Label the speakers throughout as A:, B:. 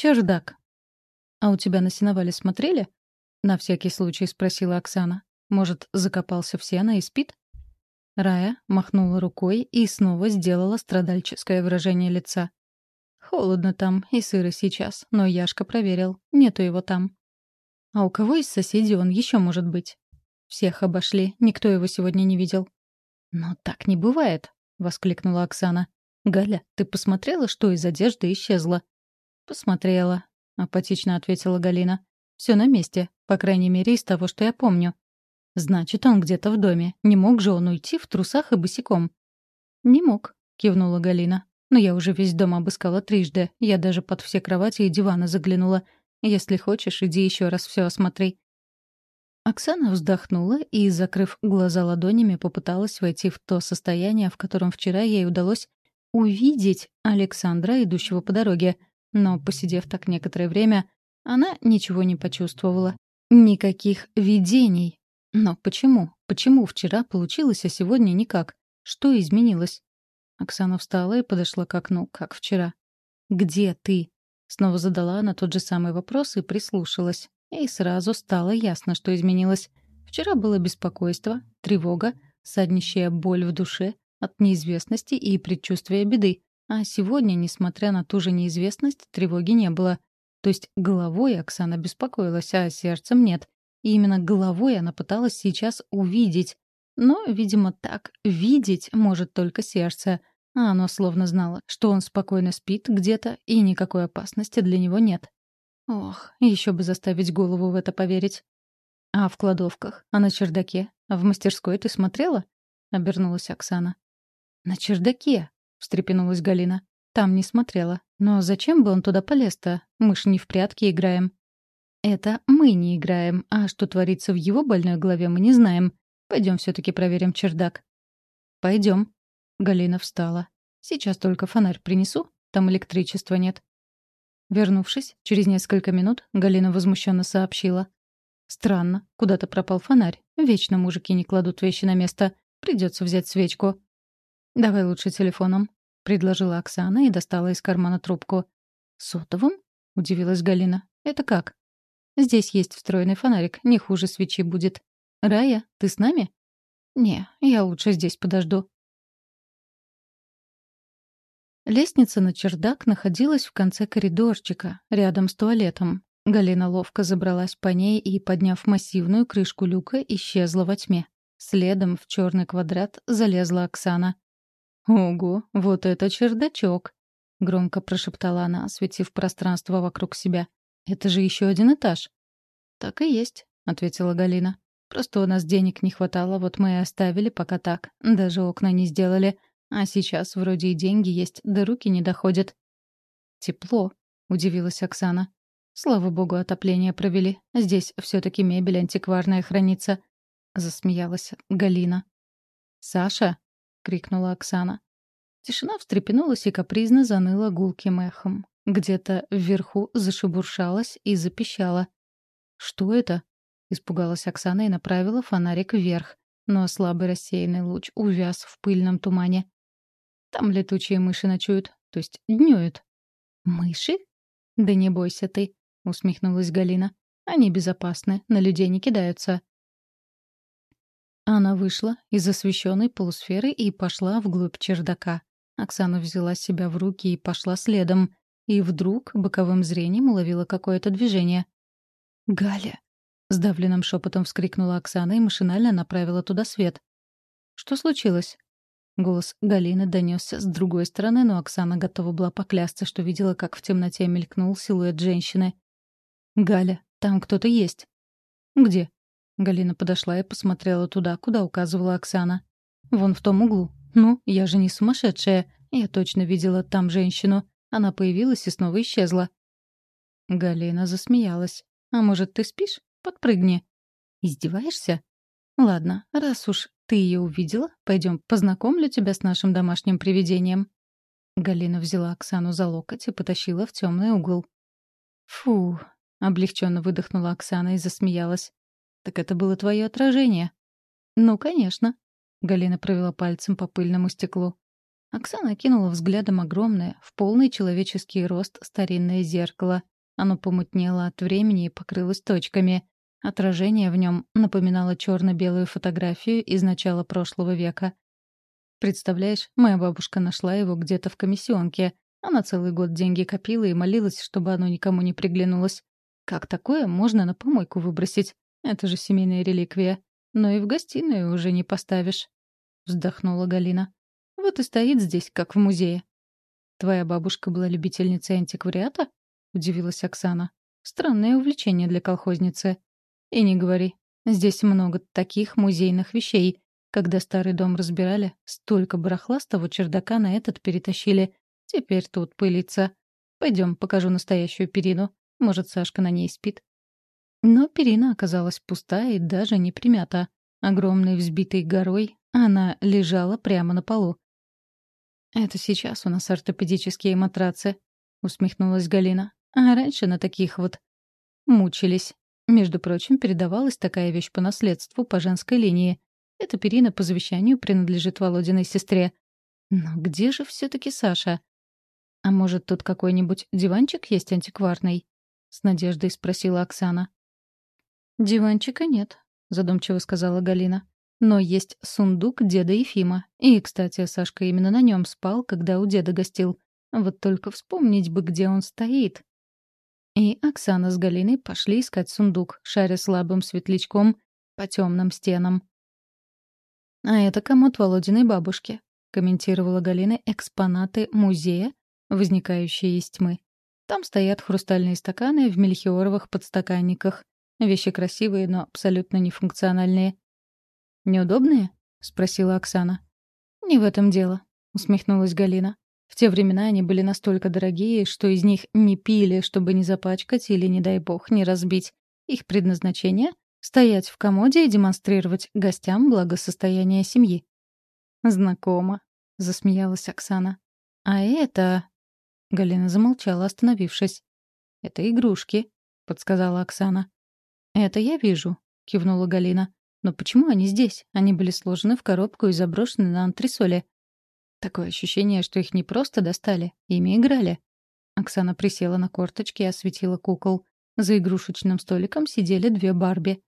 A: Чердак. «А у тебя на сеновале смотрели?» — на всякий случай спросила Оксана. «Может, закопался в сено и спит?» Рая махнула рукой и снова сделала страдальческое выражение лица. «Холодно там и сыро сейчас, но Яшка проверил. Нету его там». «А у кого из соседей он еще может быть?» «Всех обошли, никто его сегодня не видел». «Но так не бывает», — воскликнула Оксана. «Галя, ты посмотрела, что из одежды исчезло?» «Посмотрела», — апатично ответила Галина. Все на месте, по крайней мере, из того, что я помню. Значит, он где-то в доме. Не мог же он уйти в трусах и босиком? Не мог, кивнула Галина. Но я уже весь дом обыскала трижды. Я даже под все кровати и диваны заглянула. Если хочешь, иди еще раз все осмотри. Оксана вздохнула и, закрыв глаза ладонями, попыталась войти в то состояние, в котором вчера ей удалось увидеть Александра, идущего по дороге. Но, посидев так некоторое время, она ничего не почувствовала. Никаких видений. Но почему? Почему вчера получилось, а сегодня никак? Что изменилось? Оксана встала и подошла к окну, как вчера. «Где ты?» Снова задала она тот же самый вопрос и прислушалась. И сразу стало ясно, что изменилось. Вчера было беспокойство, тревога, саднищая боль в душе от неизвестности и предчувствия беды. А сегодня, несмотря на ту же неизвестность, тревоги не было. То есть головой Оксана беспокоилась, а сердцем нет. И именно головой она пыталась сейчас увидеть. Но, видимо, так видеть может только сердце. А оно словно знало, что он спокойно спит где-то, и никакой опасности для него нет. Ох, еще бы заставить голову в это поверить. «А в кладовках? А на чердаке? А в мастерской ты смотрела?» — обернулась Оксана. «На чердаке?» — встрепенулась Галина. Там не смотрела. Но зачем бы он туда полез-то? Мы ж не в прятки играем. Это мы не играем, а что творится в его больной голове, мы не знаем. Пойдем все-таки проверим чердак. Пойдем. Галина встала. Сейчас только фонарь принесу, там электричества нет. Вернувшись, через несколько минут Галина возмущенно сообщила. «Странно, куда-то пропал фонарь. Вечно мужики не кладут вещи на место. Придется взять свечку». «Давай лучше телефоном», предложила Оксана и достала из кармана трубку. «Сотовым?» — удивилась Галина. «Это как?» «Здесь есть встроенный фонарик, не хуже свечи будет. Рая, ты с нами?» «Не, я лучше здесь подожду». Лестница на чердак находилась в конце коридорчика, рядом с туалетом. Галина ловко забралась по ней и, подняв массивную крышку люка, исчезла во тьме. Следом в черный квадрат залезла Оксана. «Ого, вот это чердачок!» — громко прошептала она, осветив пространство вокруг себя. «Это же еще один этаж». «Так и есть», — ответила Галина. «Просто у нас денег не хватало, вот мы и оставили пока так. Даже окна не сделали. А сейчас вроде и деньги есть, да руки не доходят». «Тепло», — удивилась Оксана. «Слава богу, отопление провели. Здесь все таки мебель антикварная хранится», — засмеялась Галина. «Саша», крикнула Оксана. Тишина встрепенулась и капризно заныла гулким эхом. Где-то вверху зашебуршалась и запищала. «Что это?» — испугалась Оксана и направила фонарик вверх, но слабый рассеянный луч увяз в пыльном тумане. «Там летучие мыши ночуют, то есть днюют». «Мыши?» «Да не бойся ты», — усмехнулась Галина. «Они безопасны, на людей не кидаются. Она вышла из освещенной полусферы и пошла вглубь чердака. Оксана взяла себя в руки и пошла следом. И вдруг боковым зрением уловила какое-то движение. «Галя!» — сдавленным шепотом вскрикнула Оксана и машинально направила туда свет. «Что случилось?» Голос Галины донесся с другой стороны, но Оксана готова была поклясться, что видела, как в темноте мелькнул силуэт женщины. «Галя, там кто-то есть». «Где?» Галина подошла и посмотрела туда, куда указывала Оксана. «Вон в том углу. Ну, я же не сумасшедшая. Я точно видела там женщину. Она появилась и снова исчезла». Галина засмеялась. «А может, ты спишь? Подпрыгни». «Издеваешься?» «Ладно, раз уж ты ее увидела, пойдем познакомлю тебя с нашим домашним привидением». Галина взяла Оксану за локоть и потащила в темный угол. «Фу!» — облегченно выдохнула Оксана и засмеялась. Так это было твое отражение. Ну, конечно. Галина провела пальцем по пыльному стеклу. Оксана кинула взглядом огромное, в полный человеческий рост старинное зеркало. Оно помутнело от времени и покрылось точками. Отражение в нем напоминало черно-белую фотографию из начала прошлого века. Представляешь, моя бабушка нашла его где-то в комиссионке. Она целый год деньги копила и молилась, чтобы оно никому не приглянулось. Как такое можно на помойку выбросить? Это же семейная реликвия. Но и в гостиную уже не поставишь. Вздохнула Галина. Вот и стоит здесь, как в музее. «Твоя бабушка была любительницей антиквариата?» — удивилась Оксана. «Странное увлечение для колхозницы. И не говори. Здесь много таких музейных вещей. Когда старый дом разбирали, столько барахла с того чердака на этот перетащили. Теперь тут пылится. Пойдем, покажу настоящую перину. Может, Сашка на ней спит». Но перина оказалась пустая и даже не примята. Огромной взбитой горой она лежала прямо на полу. «Это сейчас у нас ортопедические матрацы», — усмехнулась Галина. «А раньше на таких вот мучились. Между прочим, передавалась такая вещь по наследству по женской линии. Эта перина по завещанию принадлежит Володиной сестре. Но где же все таки Саша? А может, тут какой-нибудь диванчик есть антикварный?» — с надеждой спросила Оксана. «Диванчика нет», — задумчиво сказала Галина. Но есть сундук деда Ефима. И, кстати, Сашка именно на нем спал, когда у деда гостил. Вот только вспомнить бы, где он стоит. И Оксана с Галиной пошли искать сундук, шаря слабым светлячком по темным стенам. «А это комод Володиной бабушки», — комментировала Галина экспонаты музея, возникающие из тьмы. Там стоят хрустальные стаканы в мельхиоровых подстаканниках. Вещи красивые, но абсолютно нефункциональные. «Неудобные?» — спросила Оксана. «Не в этом дело», — усмехнулась Галина. «В те времена они были настолько дорогие, что из них не пили, чтобы не запачкать или, не дай бог, не разбить. Их предназначение — стоять в комоде и демонстрировать гостям благосостояние семьи». «Знакомо», — засмеялась Оксана. «А это...» — Галина замолчала, остановившись. «Это игрушки», — подсказала Оксана. «Это я вижу», — кивнула Галина. Но почему они здесь? Они были сложены в коробку и заброшены на антресоле. Такое ощущение, что их не просто достали, ими играли. Оксана присела на корточки и осветила кукол. За игрушечным столиком сидели две Барби.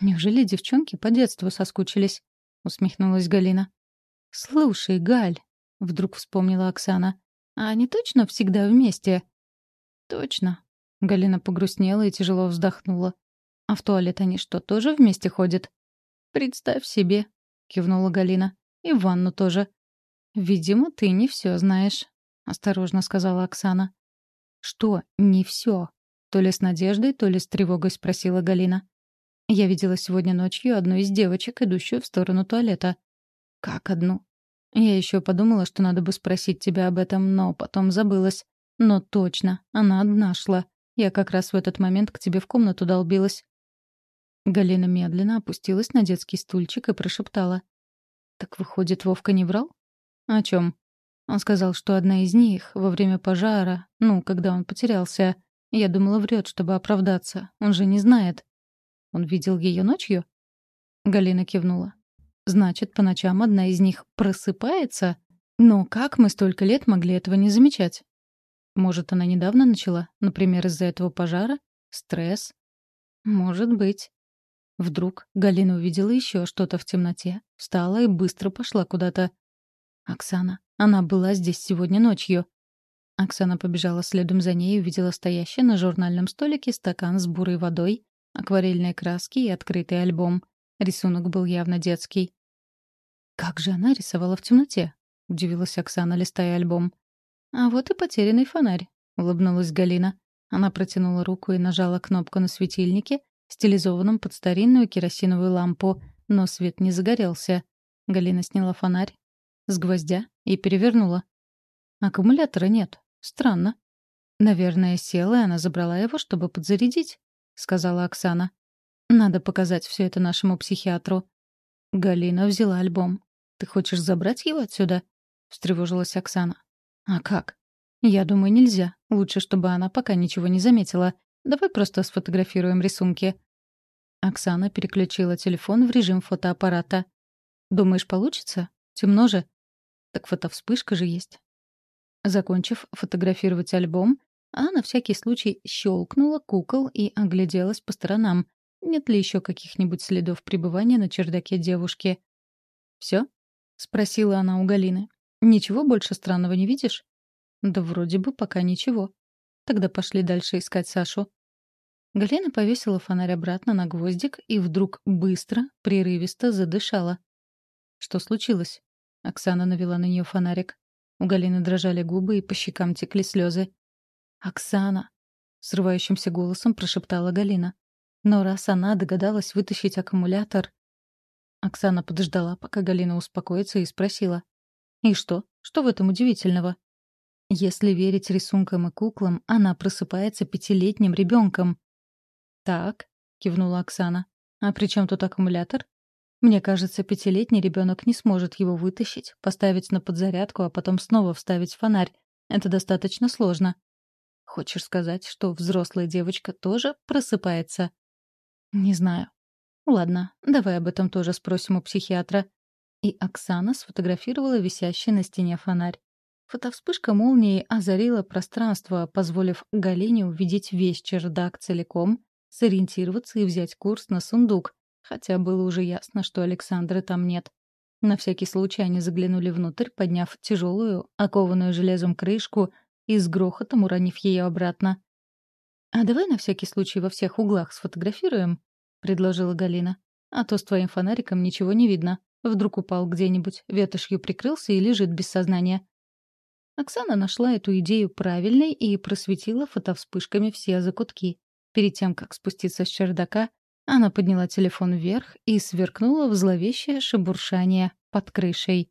A: «Неужели девчонки по детству соскучились?» — усмехнулась Галина. «Слушай, Галь», — вдруг вспомнила Оксана, — «а они точно всегда вместе?» «Точно». Галина погрустнела и тяжело вздохнула. «А в туалет они что, тоже вместе ходят?» «Представь себе», — кивнула Галина. «И в ванну тоже». «Видимо, ты не все знаешь», — осторожно сказала Оксана. «Что «не все»?» То ли с надеждой, то ли с тревогой спросила Галина. «Я видела сегодня ночью одну из девочек, идущую в сторону туалета». «Как одну?» «Я еще подумала, что надо бы спросить тебя об этом, но потом забылась. Но точно, она одна шла. Я как раз в этот момент к тебе в комнату долбилась. Галина медленно опустилась на детский стульчик и прошептала. «Так выходит, Вовка не врал?» «О чем? Он сказал, что одна из них во время пожара, ну, когда он потерялся, я думала, врет, чтобы оправдаться. Он же не знает. Он видел ее ночью? Галина кивнула. Значит, по ночам одна из них просыпается? Но как мы столько лет могли этого не замечать? Может, она недавно начала? Например, из-за этого пожара? Стресс? Может быть. Вдруг Галина увидела еще что-то в темноте, встала и быстро пошла куда-то. «Оксана, она была здесь сегодня ночью». Оксана побежала следом за ней и увидела стоящий на журнальном столике стакан с бурой водой, акварельные краски и открытый альбом. Рисунок был явно детский. «Как же она рисовала в темноте?» — удивилась Оксана, листая альбом. «А вот и потерянный фонарь», — улыбнулась Галина. Она протянула руку и нажала кнопку на светильнике, стилизованном под старинную керосиновую лампу, но свет не загорелся. Галина сняла фонарь с гвоздя и перевернула. Аккумулятора нет. Странно. Наверное, села, и она забрала его, чтобы подзарядить, сказала Оксана. Надо показать все это нашему психиатру. Галина взяла альбом. Ты хочешь забрать его отсюда? встревожилась Оксана. А как? Я думаю, нельзя. Лучше, чтобы она пока ничего не заметила. Давай просто сфотографируем рисунки». Оксана переключила телефон в режим фотоаппарата. «Думаешь, получится? Темно же?» Так фотовспышка же есть. Закончив фотографировать альбом, она на всякий случай щелкнула кукол и огляделась по сторонам. Нет ли еще каких-нибудь следов пребывания на чердаке девушки? «Все?» — спросила она у Галины. «Ничего больше странного не видишь?» «Да вроде бы пока ничего. Тогда пошли дальше искать Сашу». Галина повесила фонарь обратно на гвоздик и вдруг быстро, прерывисто задышала. «Что случилось?» Оксана навела на нее фонарик. У Галины дрожали губы и по щекам текли слезы. «Оксана!» — срывающимся голосом прошептала Галина. Но раз она догадалась вытащить аккумулятор... Оксана подождала, пока Галина успокоится, и спросила. «И что? Что в этом удивительного?» Если верить рисункам и куклам, она просыпается пятилетним ребенком. «Так», — кивнула Оксана. «А при чем тут аккумулятор?» Мне кажется, пятилетний ребенок не сможет его вытащить, поставить на подзарядку, а потом снова вставить фонарь. Это достаточно сложно. Хочешь сказать, что взрослая девочка тоже просыпается? Не знаю. Ладно, давай об этом тоже спросим у психиатра. И Оксана сфотографировала висящий на стене фонарь. Фотовспышка молнии озарила пространство, позволив Галине увидеть весь чердак целиком, сориентироваться и взять курс на сундук, хотя было уже ясно, что Александры там нет. На всякий случай они заглянули внутрь, подняв тяжелую, окованную железом крышку и с грохотом уронив ее обратно. «А давай на всякий случай во всех углах сфотографируем», — предложила Галина. «А то с твоим фонариком ничего не видно. Вдруг упал где-нибудь, ветошью прикрылся и лежит без сознания». Оксана нашла эту идею правильной и просветила фотовспышками все закутки. Перед тем, как спуститься с чердака, она подняла телефон вверх и сверкнула в зловещее шебуршание под крышей.